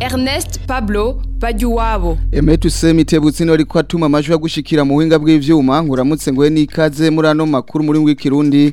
Ernest Pablo Bajuwabo Eme tusemi tebutsino alikuwa tuma majwa gushikira muhinga bw'ivyuma nguramutse ngo nikaze muri ano makuru muri w'ikirundi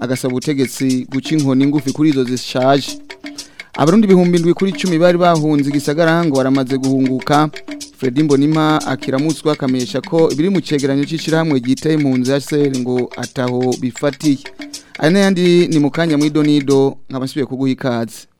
agasaba ubutegetsi guca inkoni ngufi kuri izo zishaje abarundi ibihumbi ndwi kuri icumi bari bahunze igisagara ngo baramaze guhunguka Fredi Mbonima akiramutswa akamenyesha ko ibiri mu cegeranyo cy'ishyirahamwe giteye mu nzu yaseri ngo ataho bifatiye ane yandi ni mukanya mu kanya muri donido nk'abasubiye kuguha ikaze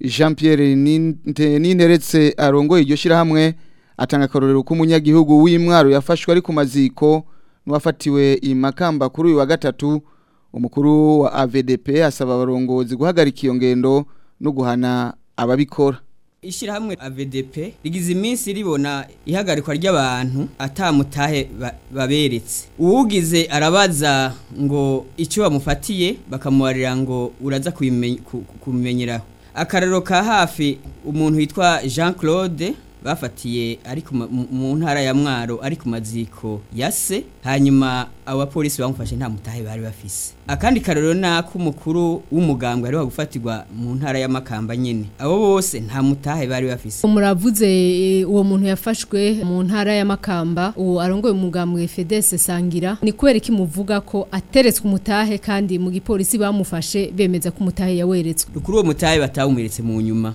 Jean Pierre Ninteretse arongoye iryo shyirahamwe atanga karorero k'umunyagihugu w'imwaro yafashwe ari ku maziko n'uwafatiwe imakamba kuri uyu wa gatatu umukuru wa AVDP asaba abarongozi guhagarika iyo ngendo no guhana ababikora ishyirahamwe AVDP rigize iminsi ribona ihagarikwa ry'abantu atamutahe baberetse uwugize arabaza ngo icyo bamufatiye bakamubarira ngo uraza kubimenyeraho akararo ka hafi umuntu witwa Jean Claude bafatiye mu ntara ya mwaro ari ku maziko ya se hanyuma abapolisi bamufashe nta mutahe bari bafise akandi karero ni ak'umukuru w'umuganga wari wagufatirwa mu ntara y'amakamba nyine abo bose nta mutahe bari bafise muravuze eh, uwo muntu yafashwe mu ntara ya y'amakamba uwo arongoye umugambwe fedese sangira ni kubera ko imuvuga ko ateretswe umutahe kandi mu gipolisi bamufashe bemeza ko umutahe yaweretswe kuri uwo mutahe batawumeretse mu nyuma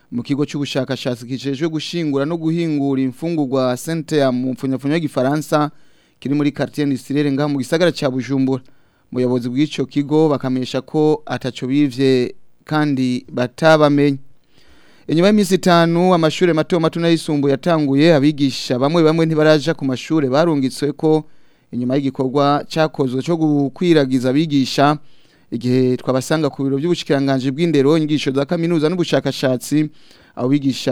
mu kigo cy'ubushakashatsi kijejwe gushingura no guhingura imfungurwa Center mu mfunyafunyo y'igifaransa kiri muri quartier industrielle ngaha mu gisagara ca Bujumbura muyobozi bw'ico kigo bakamesha ko ataco bivye kandi batabamenye inyuma y'iminsi itanu amashuri mato mato n'ayisumbuye yatanguye abigisha bamwe bamwe ntibaraja ku mashuri barungitswe ko inyuma y'igikorwa cyakozwe cyo gukwiragiza abigisha igihe twabasanga ku biro by'ubushikiranganje bw'indero inyigisho za kaminuza n'ubushakashatsi abo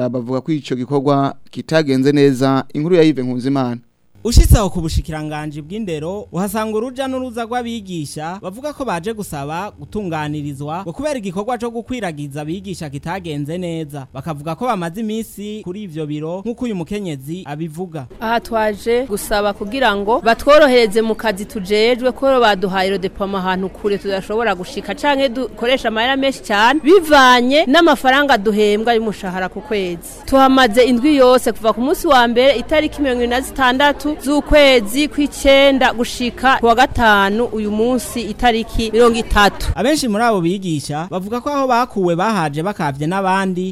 bavuga ko icyo gikorwa kitagenze neza inkuru ya Yves Nkunzimana ushitse aho ku bushikiranganje bw'indero uhasanga urujya n'uruza rw'abigisha bavuga ko baje gusaba gutunganirizwa ngo kubera igikorwa cyo gukwiragiza abigisha kitagenze neza bakavuga ko bamaze iminsi kuri ibyo biro nk'uko uyu mukenyezi abivuga aha twaje gusaba kugira ngo batworohereze mu kazi tujejwe ko baduhaye rodepoma ahantu kure tudashobora gushika canke dukoresha amahera menshi cyane bivanye n'amafaranga duhembwa y'umushahara ku kwezi tuhamaze indwi yose kuva ku munsi wa mbere itariki mirongo ine na zitandatu z'ukwezi kw'icyenda gushika kuwa gatanu uyu munsi itariki mirongo itatu abenshi muri abo bigisha bavuga ko aho bakuwe bahaje bakavye n'abandi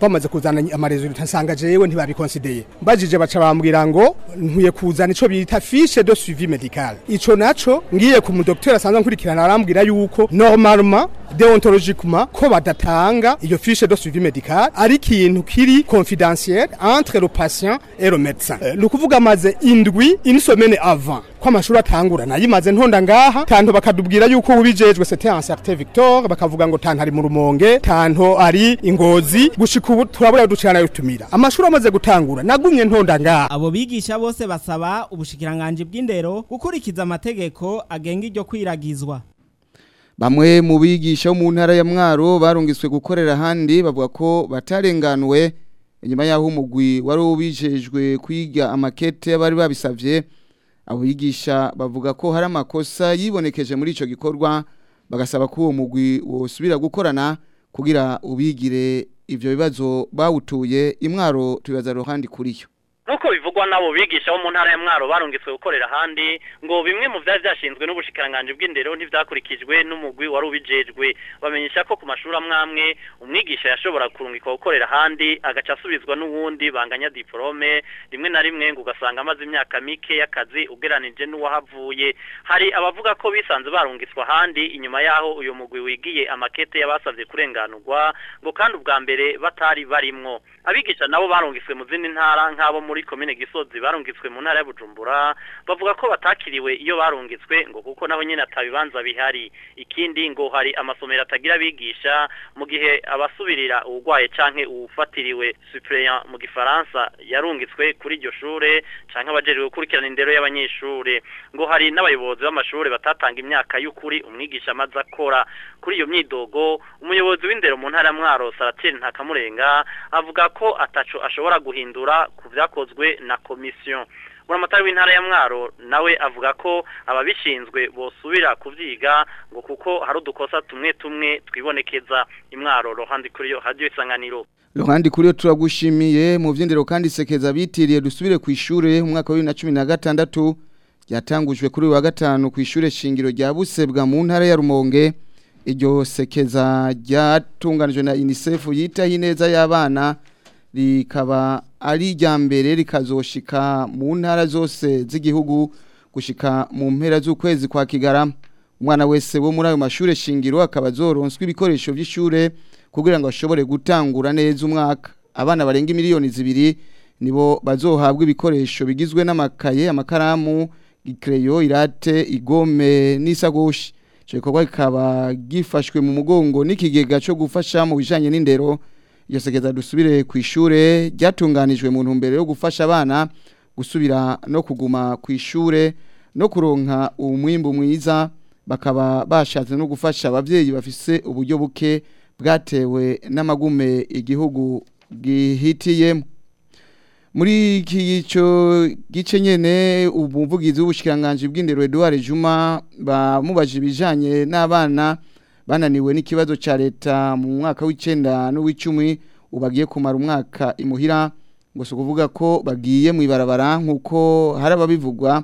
bamaze kuzana amarezo ntasanga jewe ntibabikonsideye mbajije baca bambwira ngo ntuye kuzana ico bita fiche de suivi medical ico naco ngiye ku mudokteur asanzwe nkurikirana arambwira yuko normalement deontologiquement ko badatanga iyo fiche de suivi medical ari ikintu kiri confidentiel entre le patient et le médecin eh, nukuvuga amaze indwi une avant ko amashuri atangura nayimaze ntonda ngaha tanto bakadubwira yuko ubijejwe c'était un certain Victor bakavuga ngo tanto ari mu rumonge tanto ari ingozi gushika ubu turabura ducana yutumira amashuri amaze gutangura nagumye ntonda ngaha abo bigisha bose basaba ubushikiranganje bw'indero gukurikiza amategeko agenga iryo kwiragizwa Bamwe mu bigisha mu ntara ya Mwaro barungiswe gukorera ahandi bavuga ko batarenganwe inyuma yaho umugwi wari ubijejwe kwiga amakete bari babisabye. abo bavuga ko hari amakosa yibonekeje muri icyo gikorwa bagasaba ko uwo mugwi wosubira gukorana kugira ubigire ibyo bibazo bawutuye imwaro tubibaza ruhande kuri yo nk'uko bivugwa n'abo bigisha bo mu ntara ya mwaro barungitswe gukorera ahandi ngo bimwe mu byari byashinzwe n'ubushikiranganje bw'indero ntibyakurikijwe n'umugwi wari ubijejwe bamenyesha ko ku mashuri amwamwe umwigisha yashobora kurungikwa gukorera ahandi agaca asubizwa n'uwundi banganya diporome rimwe na rimwe ngo ugasanga amaze imyaka mike y'akazi ugeranije n'uwahavuye hari abavuga ko bisanze barungitswe ahandi inyuma y'aho uyu mugwi wigiye amakete y'abasabye kurenganurwa ngo kandi ubwa mbere batari barimwo abigisha nabo barungitswe mu zindi ntara nk'abo muri muri komine gisozi barungitswe mu ntara ya bujumbura bavuga ko batakiriwe iyo barungitswe ngo kuko nabo nyine atabibanza bihari ikindi ngo hari amasomero atagira abigisha mu gihe abasubirira uburwayi cyangwa uwufatiriwe supureya mu gifaransa yarungitswe kuri iryo shuri cyangwa abajejwe gukurikirana indero y'abanyeshuri ngo hari n'abayobozi b'amashuri batatanga imyaka y'ukuri umwigisha amaze akora kuri iyo myidogo umuyobozi w'indero mu ntara mwaro saratire ntakamurenga avuga ko ataco ashobora guhindura ku byakoze yakozwe na komisiyo buramatari w'intara ya mwaro nawe avuga ko ababishinzwe bosubira kubyiga ngo kuko hari udukosa tumwe tumwe twibonekeza imwaro ruhande kuri yo hadiyo isanganiro ruhande kuri yo turagushimiye mu byindiro kandi sekeza bitiriye dusubire ku ishuri umwaka wa bibiri na cumi na gatandatu ryatangujwe kuri uyu wa gatanu ku ishuri shingiro rya busebwa mu ntara ya rumonge iryo sekeza ryatunganijwe na unicef yitaho ineza y'abana rikaba ari irya mbere rikazoshika mu ntara zose z'igihugu gushika mu mpera z'ukwezi kwa Kigara umwana wese wo muri ayo mashuri shingiro akaba azoronswa ibikoresho by'ishure kugira ngo ashobore gutangura neza umwaka abana barenga miliyoni zibiri nibo bazohabwa ibikoresho bigizwe n'amakaye amakaramu ikereyo irate igome n'isakoshi icyo gikorwa kikaba gifashwe mu mugongo n'ikigega cyo gufasha mu bijyanye n'indero yasegeza dusubire ku ishure ryatunganijwe mu ntumbero yo gufasha abana gusubira no kuguma ku ishure no kuronka umwimbu mwiza bakaba bashatse no gufasha ababyeyi bafise uburyo buke bwatewe n'amagume igihugu gihitiyemo muri iki gice nyene umuvugizi w'ubushikiranganje bw'indero Edouard Juma bamubajije ibijanye n'abana bananiwe n'ikibazo cya leta mu mwaka w'icenda n'uw'icumi ubagiye kumara umwaka imuhira ngo si ukuvuga ko bagiye mu ibarabara nk'uko hari ababivugwa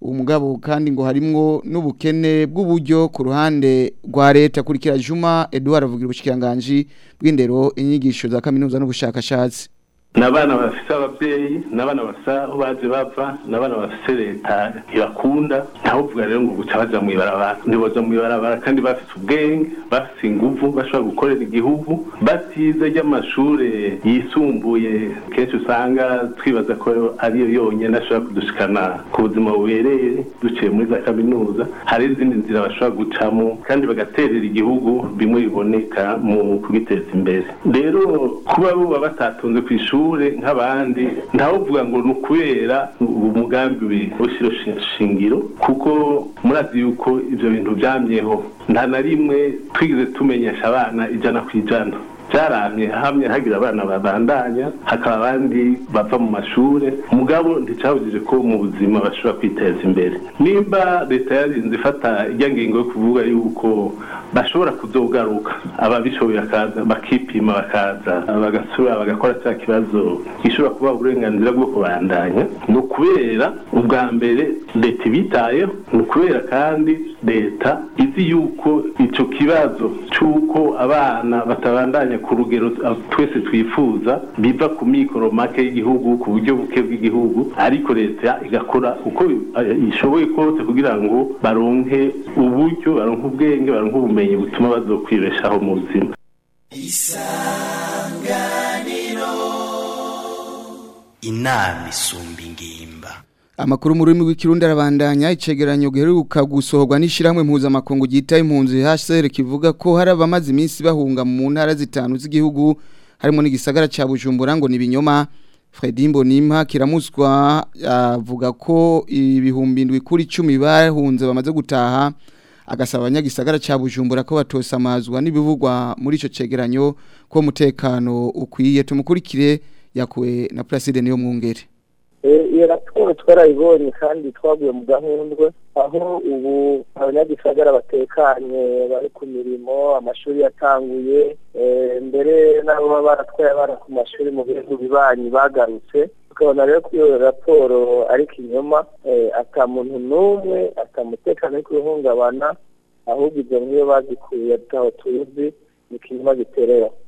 uwo kandi ngo harimwo n'ubukene bw'uburyo ku ruhande rwa leta kurikira juma eduard avugira ubushyikiranganji bw'indero inyigisho za kaminuza n'ubushakashatsi ni abana bafite n'ababyeyi n'abana basa aho baje bava n'abana bafise leta ntibakunda ntabuvuga rero ngo guca baja mu ibarabara ntibaja mu ibarabara kandi bafise ubwenge bafise inguvu bashobora gukorera igihugu batize ry'amashure yisumbuye kenshi usanga twibaza ko ariyo yonyine ashobora kudushikana ku buzima bubereye duciye muri za kaminuza hari izindi nzira bashobora gucamo kandi bagaterera igihugu bimwe biboneka mu kugiteza imbere rero kuba buba batatunze ku ishuri nk'abandi kandi ntawuvuga ngo ni ukubera umugambi w'ishyiro shingiro kuko murazi yuko ibyo bintu byamyeho nta na rimwe twigeze tumenyesha abana ijana ku ijana cyaramye hamwe hagira abana babandanya hakaba abandi bava mu mashuri umugabo nticyabujije ko mu buzima bashobora kwiteza imbere nimba leta yarinze ifata ijya ngingo yo kuvuga yuko bashobora kuzogaruka ababishoboye bakipima bakaza bagasura bagakora cya kibazo gishobora kuba uburenganzira bwo kubandanya ni ukubera ubwa mbere leta ibitayeho ni ukubera kandi leta izi yuko icyo kibazo cy'uko abana batabandanya ku rugero ah, twese twifuza biva ku mikoro make y'igihugu ku buryo buke bw'igihugu ariko leta igakora uko ah, ishoboye kose kugira ngo baronke uburyo baronke ubwenge baronke ubumenyi butuma bazokwibeshaho mu buzima inama isumba ingimba amakuru mu rurimi rw'ikirundi arabandanya icegeranyo giheruka gusohorwa n'ishyirahamwe mpuzamakungu ryita impunzi HCR kivuga ko hari abamaze iminsi bahunga mu ntara zitanu z'igihugu harimo n'igisagara cya Bujumbura ngo ni binyoma Fredy Mbonimpa kiramuswa avuga ko ibihumbi ndwi kuri 10 bahunze bamaze gutaha agasaba abanyagisagara cya Bujumbura ko batosamazwa n'ibivugwa muri icyo cegeranyo ko mutekano ukwiye tumukurikire yakwe na Placide niyo E, iyo raporo twarayibonye kandi twaguye mu gahundwe aho ubu abanyagisagara batekanye bari ku mirimo amashuri yatanguye e, mbere n'abo baba baratwaye abana ku mashuri mu bihugu bibanyi bagarutse tukabona rero ko iyo raporo ariko kinyoma e, atamuntu n'umwe atamutekano uri kuwuhungabana ahubwo ibyo nk'iyo bazikuye ataho tuzi ni kirimo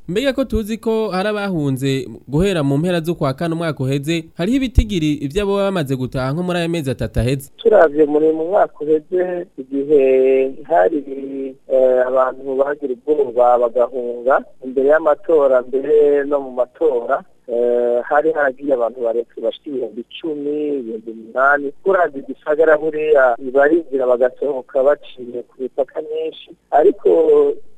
mbega ko tuzi ko hari abahunze guhera mu mpera zo kwa kane umwaka uheze hariho ibitigiri ibyo baba bamaze gutaha nko muri aya mezi atatu aheze turabye muri mu mwaka uheze igihe hari eh, abantu bagira ubwoba bagahunga imbere y'amatora mbere no mu matora eh, hari haragiye abantu barenze bashya ibihumbi icumi ibihumbi umunani uraza igisagara buriya bibarinjira bagasohoka baciye ku mipaka myinshi ariko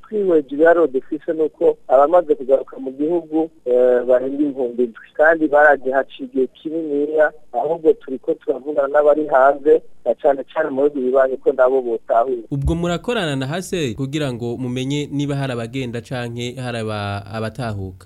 twihweje ibiharuro dufise ni uko abamaze kugaruka mu gihugu eh, barenga ibihumbi indwi kandi baragiye haciye igihe kininiya ahubwo turi ko turavugana n'abari hanze na cyane cyane mu bihugu bibanyi ko nabo botahuye ubwo murakorana na hase kugira ngo mumenye niba hari abagenda canke hari abatahuka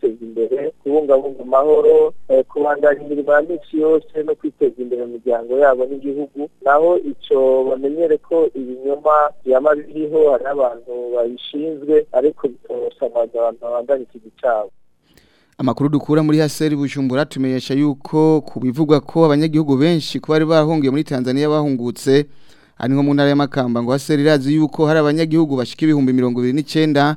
kwiteza imbere kubungabunga amahoro eh, kubanganya imirimo ya minsi yose no kwiteza imbere mu miryango yabo n'igihugu naho icyo bamenyere ko ibinyoma byaba biriho hari abantu babishinzwe ariko bitorosamanya abantu babanganya iki cyabo amakuru dukura muri haseri bujumbura tumenyesha yuko ku bivugwa ko abanyagihugu benshi kuba bari bahungiye muri tanzania bahungutse ari nko mu ntara y'amakamba ngo haseri irazi yuko hari abanyagihugu bashika ibihumbi mirongo ibiri n'icyenda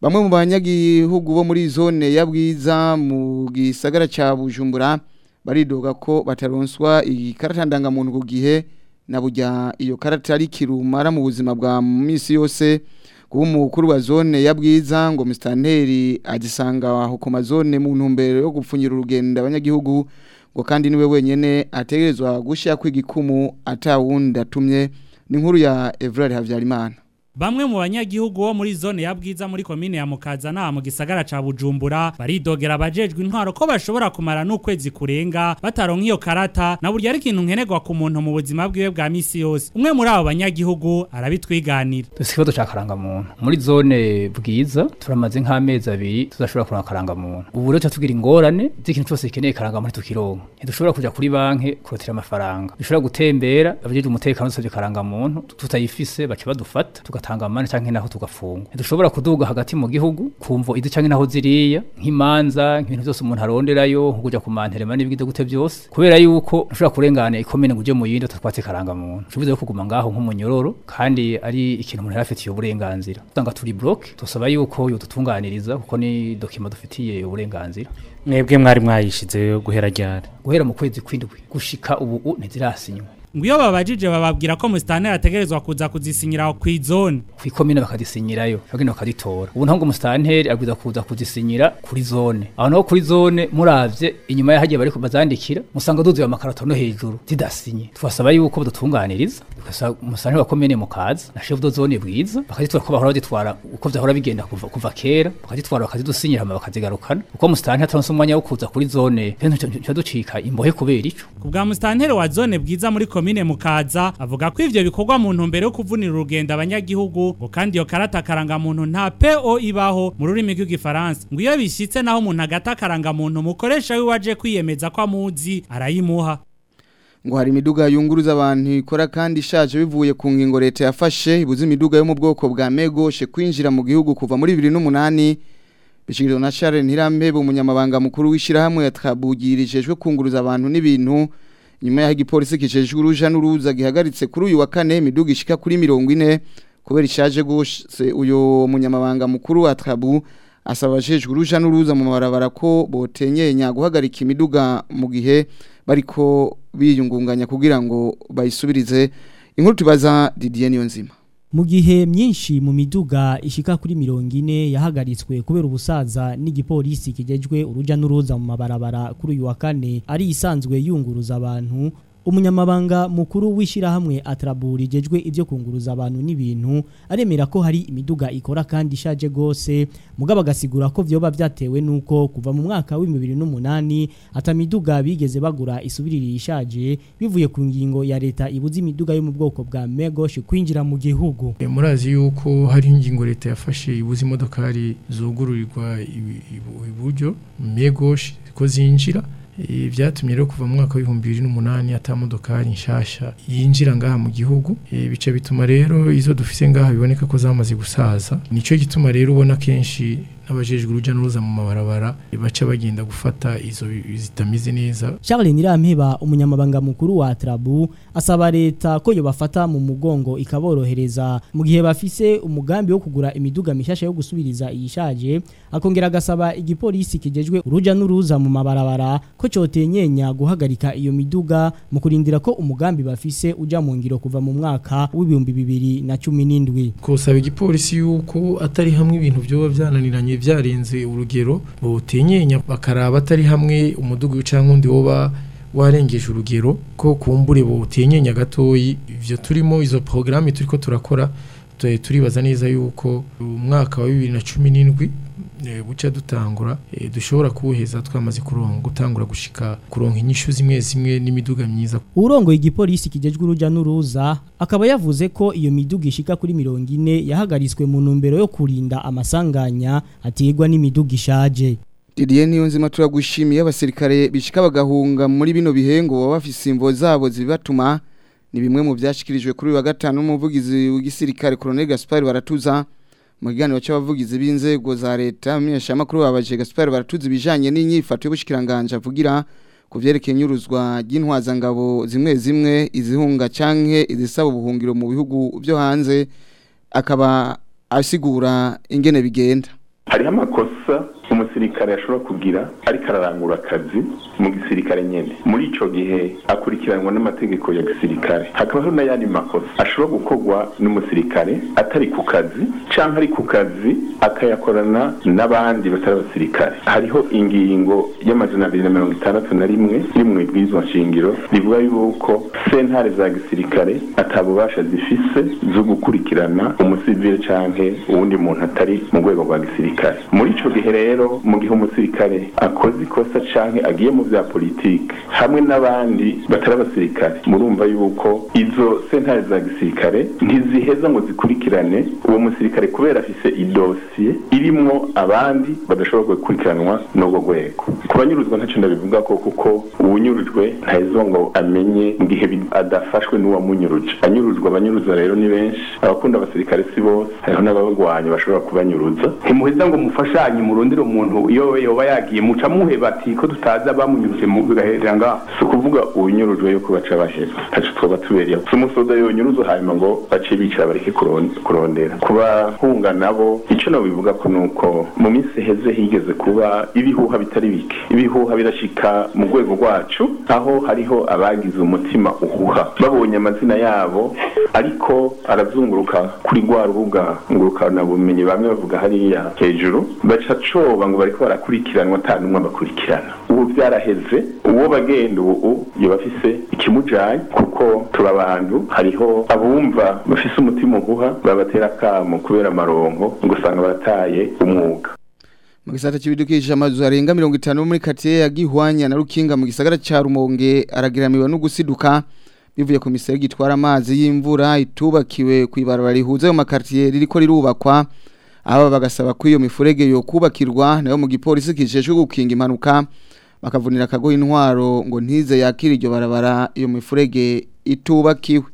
bamwe mu banyagihugu bo muri zone ya bwiza mu gisagara cya bujumbura baridoga ko bataronswa iyi ndangamuntu ku gihe na burya iyo karata ari kirumara mu buzima bwa minsi yose kuba umukuru wa zone ya bwiza ngo musitanteri agisanga aho ku mazone mu ntumbero yo gupfunyira urugendo abanyagihugu ngo kandi niwe wenyine ategerezwa gushya kw'igikumu atawundi atumye ni nkuru ya Evrard habyarimana Bamwe mu banyagihugu bo muri zone ya Bwiza muri komine ya Mukazana mu gisagara ca Bujumbura baridogera abajejwe intwaro ko bashobora kumara n'ukwezi kurenga bataronka iyo karata na buryo ari ikintu nkenerwa ku muntu mu buzima bwiwe bwa misi yose. Umwe muri abo banyagihugu arabitwiganira. Tusikibazo ca karanga Muri zone Bwiza turamaze nk'amezi abiri tuzashobora kuronka karangamuntu muntu. Ubu rero tugira ingorane z'ikintu cyose gikeneye karanga muntu tukironka. Ntidushobora kuja kuri banki kurotira amafaranga. Dushobora gutembera abajejwe umutekano dusabye karanga tutayifise baca badufata atangamane canke naho tugafungwa dushobora kuduga hagati mu gihugu kumvo izi canke naho ziriya nk'imanza nk'ibintu byose umuntu aronderayo nko kuja ku manterema n'ibigide gute byose kubera yuko ushobora kurengana ikomene ngo uje mu yindi utatwatse karanga muntu bivuze ko kuguma ngaho nk'umunyororo kandi ari ikintu umuntu yarafitiye burenganzira tutanga turi block tusaba yuko yotutunganiriza kuko ni document dufitiye uburenganzira mwebwe mwari mwayishize guhera ryari guhera mu kwezi kwindwi gushika ubu ntizirasinywa iyo babajije bababwira ko musitani ategerezwa kuza kuzisinyira ku izone ku ikomine bakazisinyirayo bagenda bakazitora ubu ntabwo umusitani abwiza kuza kuzisinyira kuri zone aho naho kuri zone murabye inyuma y'ahagiye bari bazandikira musanga duzuye amakarato no hejuru zidasinye tubasaba yuko badutunganiriza umusitani wa komine mukaza na shefu zone bwiza bakazitora ko bahora bazitwara uko byahora bigenda kuva, kuva kera bakazitwara bakazidusinyira hama bakazigarukana uko musitani ataronse umwanya wo kuza kuri zone cyo imbohe kubera ico kubwa musitani wa zone bwiza muri komine komine mukaza avuga ko ibyo bikorwa mu ntumbero yo kuvunira urugendo abanyagihugu ngo kandi iyo karata karangamuntu muntu nta PO ibaho mu rurimi rw'igifaransa ngo iyo bishitse naho umuntu agata karanga muntu mukoresha wiwaje kwiyemeza ko amuzi arayimuha ngo hari imiduga yunguruza abantu ikora kandi ishaje bivuye ku ngingo leta yafashe ibuze imiduga yo mu bwoko bwa megoshe kwinjira mu gihugu kuva muri 2008 bishikirizwa na Charles Ntirambebe umunyamabanga mukuru w'ishirahamwe yatwabugirijejwe kunguruza abantu n'ibintu nyuma ya igipolisi kicejwe uruja n'uruza gihagaritse kuri uyu wa kane imiduga ishika kuri mirongo ine kubera ishaje gose uyu munyamabanga mukuru wa trabu asaba abajejwe uruja n'uruza mu mabarabara ko botenyenya guhagarika imiduga mu gihe bariko biyungunganya kugira ngo bayisubirize inkuru tubaza Didier Niyonzima mu gihe myinshi mu miduga ishika kuri mirongo ine yahagaritswe kubera ubusaza n'igipolisi kigejwe urujya n'uruza mu mabarabara kuri uyu wa kane ari isanzwe yunguruza abantu umunyamabanga mukuru w'ishyirahamwe atraburi jejwe ibyo kunguruza abantu n'ibintu aremera ko hari imiduga ikora kandi ishaje gose mugabo agasigura ko vyoba byatewe nuko kuva mu mwaka w'2008 atamiduga bigeze bagura isubirira ishaje bivuye ku ngingo ya leta ibuza imiduga yo mu bwoko bwa Megoshi kwinjira mu gihugu eh, murazi yuko hari ingingo leta yafashe ibuza imodokari zugururirwa iburyo Megosh ko zinjira byatumye rero kuva mu mwaka w'ibihumbi bibiri n'umunani atamodokari nshyashya yinjira ngaha mu gihugu bica bituma rero izo dufite ngaha biboneka ko zamaze gusaza nicyo gituma rero ubona kenshi n'abajejwe urujya n'uruza mu mabarabara baca bagenda gufata izo zitameze neza Charles Nirampeba umunyamabanga mukuru wa Trabu asaba leta ko yo bafata mu mugongo ikaborohereza mu gihe bafise umugambi wo kugura imiduga mishasha yo gusubiriza iyishaje akongera agasaba igipolisi kijejwe urujya n'uruza mu mabarabara ko cotenyenya guhagarika iyo miduga mu kurindira ko umugambi bafise uja mu ngiro kuva mu mwaka w'ibihumbi bibiri na cumi n'indwi ko igipolisi yuko atari hamwe ibintu byoba byananiranye byarinze urugero bawutinyenya bakaraba atari hamwe umudugu cyangwa undi woba warengeje urugero ko kumbure bawutinyenya gatoyi ibyo turimo izo porogaramu turi turakora turakora turibaza neza yuko umwaka wa bibiri na cumi n'indwi Eh, bucya dutangura eh, dushobora kuwuheza twamaze kuronga gutangura gushika kuronka inyishu zimwe zimwe n'imiduga myiza urongoye igipolisi kijejwe urujya n'uruza akaba yavuze ko iyo miduga ishika kuri mirongo ine yahagaritswe mu ntumbero yo kurinda amasanganya aterwa n'imiduga ishaje Didier Niyonzima turagushimiye abasirikare bishika bagahunga muri bino bihengo baba bafise imvo zabo zibatuma ni bimwe mu byashikirijwe kuri uyu wa gatanu n'umuvugizi w'igisirikare Colonel Gaspard Baratuza mu kiganiro cy'abavugizi b'inzego za leta abamenyeshamakuru babaje Gaspard baratuzi ibijyanye n'inyifato y'ubushikiranganje avugira ku byerekeye inyuruzwa ry'intwazangabo zimwe zimwe izihunga cyangwa izisaba ubuhungiro mu bihugu byo hanze akaba asigura ingene bigenda hariho amakosa umusirikare ashobora kugira ariko ararangura akazi mu gisirikare nyine muri icyo gihe akurikiranwa n'amategeko ya gisirikare hakabaho n'ayandi makosa ashobora gukorwa n'umusirikare atari ku kazi cyangwa ari ku kazi akayakorana n'abandi batari abasirikare hariho ingingo y'amazina abiri na mirongo itandatu na rimwe iri mu ibwirizwa nshingiro rivuga yuko sentare za gisirikare atabubasha zifise zo gukurikirana umusivire cyangwa uwundi muntu atari mu rwego rwa gisirikare muri icyo gihe rero mu gihe umusirikare akoze ikosa cyangwa agiye mu bya politiki hamwe n'abandi batari abasirikare murumva yuko izo sentare za gisirikare ntiziheza ngo zikurikirane uwo musirikare kubera afise idosiye irimo abandi badashobora gukurikiranwa n'urwo rwego ku banyuruzwa ntacyo ndabivuga ko kuko uwunyurujwe ntahezo ngo amenye mu gihe adafashwe n'uwamunyuruje anyurujwe abanyuruzwa rero ni benshi abakunda abasirikare si bose hariho n'ababarwanya bashobora kubanyuruza ntimuheza ngo mufashanye murundire umuntu iyo yoba yagiye muca muhe bati ko tutazi abamu bamunyuze mu bigahera nga si ukuvuga ubunyurujwe yuko baca bahera tacu twaba tubereyeho si umusoda yonyuruza hanyuma ngo bace bicara bareke kurondera kubahunga nabo icyo bivuga ko ni uko mu minsi heze higeze kuba ibihuha bitari bike ibihuha birashika mu rwego rwacu aho hariho abagize umutima uhuha babonye amazina yabo ariko arazunguruka kuri rwa rubuga ngurukanabumenyi bamwe bavuga hariya hejuru baca coba ngo bariko barakurikiranwa ata n'umwe ubu byaraheze uwo bagenda ubu yaba afise ikimujanye kuko turi abantu hariho abumva bafise umutima uguha babatera akamu kubera amaronko ugasanga barataye umwuga mu gisata cy'ibidukikije amazu arenga mirongo itanu muri karitsiye ya gihwanya na rukinga mu gisagara cya rumonge arageramiwe no gusiduka bivuye ku miserege itwara amazi y'imvura itubakiwe ku ibarabara rihuza ayo makaritsiye ririko rirubakwa aba bagasaba ko iyo mifurege yo kubakirwa nayo mu gipolisi kijejwe gukinga impanuka bakavunira akagoye intwaro ngo ntize yakira iryo barabara iyo mifurege itubakiwe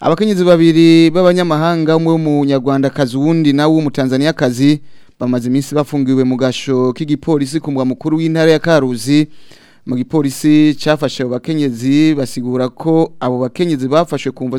abakenyezi babiri b'abanyamahanga umwe w'umunyarwandakazi wundi nawe w'umutanzaniyakazi bamaze iminsi bafungiwe mu gasho k'igipolisi ku mbuga mukuru w'intara ya karuzi mu gipolisi cyafashe abo bakenyezi basigura ko abo bakenyezi bafashwe ku mvo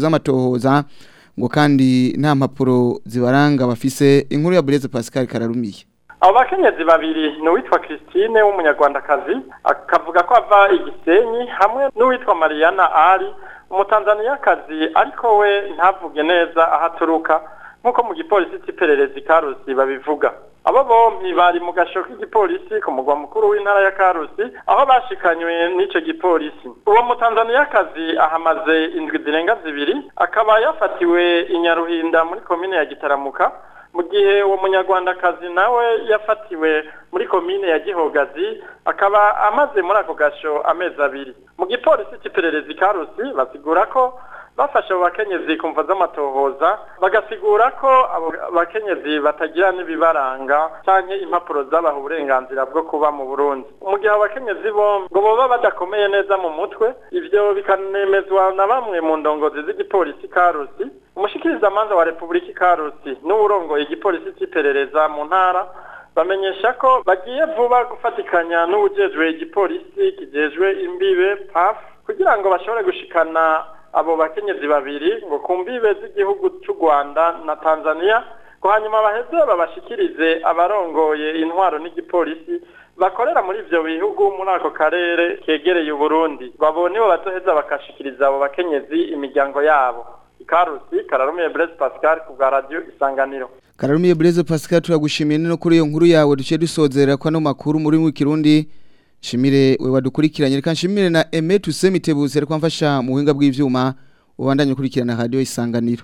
ngo kandi nta mpapuro zibaranga bafise inkuru ya bureze pascal kararumiye abo bakenyezi babiri ni uwitwa christine w'umunyarwandakazi akavuga ko ava igisenyi hamwe n'uwitwa mariana ari umutanzaniyakazi ariko we ntavuge neza aho aturuka nk'uko mu gipolisi cy'iperereza ikarusi babivuga abo bombi bari mu gasho k'igipolisi ku mugwa mukuru w'intara ya karusi aho bashikanywe n'icyo gipolisi uwo mutanzaniyakazi ahamaze indwi zirenga zibiri akaba yafatiwe inyaruhinda muri komine ya gitaramuka mu gihe uwo munyarwandakazi nawe yafatiwe muri komine ya gihogazi akaba amaze muri ako gasho amezi abiri mu gipolisi cy'iperereza ikarusi basigura ko bafashe abo bakenyezi ku z'amatohoza bagasigura ko abo bakenyezi batagira n'ibibaranga cyangwa impapuro zabaha uburenganzira bwo kuba mu burundi mu gihe abo bakenyezi bombi ngo baba badakomeye neza mu mutwe ibyo bikanemezwa na bamwe mu ndongozi z'igipolisi karusi umushyikirizamanza wa repubulika karusi n'uburongoye igipolisi cy'iperereza mu ntara bamenyesha ko bagiye vuba gufatikanya n’ubugezwe igipolisi kigejwe imbibe pafu kugira ngo bashobore gushikana abo bakenyezi babiri ngo ku mbibe z'igihugu cy'u rwanda na tanzania ngo hanyuma baheze babashikirize abarongoye intwaro n'igipolisi bakorera muri ibyo bihugu muri ako karere kegereye uburundi babone bo batoheza bakashikiriza abo bakenyezi imiryango yabo ikarusi kararumiye burezi pascal ku bwa radiyo isanganiro kararumiye burezi pascal turagushimiye no kuri iyo nkuru yawe duce dusozerera ko ano makuru muri w'ikirundi Shimire we wadukurikiranye reka nshimire na Aime Tusemite buzere kwamfasha mu buhinga bw'ivyuma ubandanye na radio isanganiro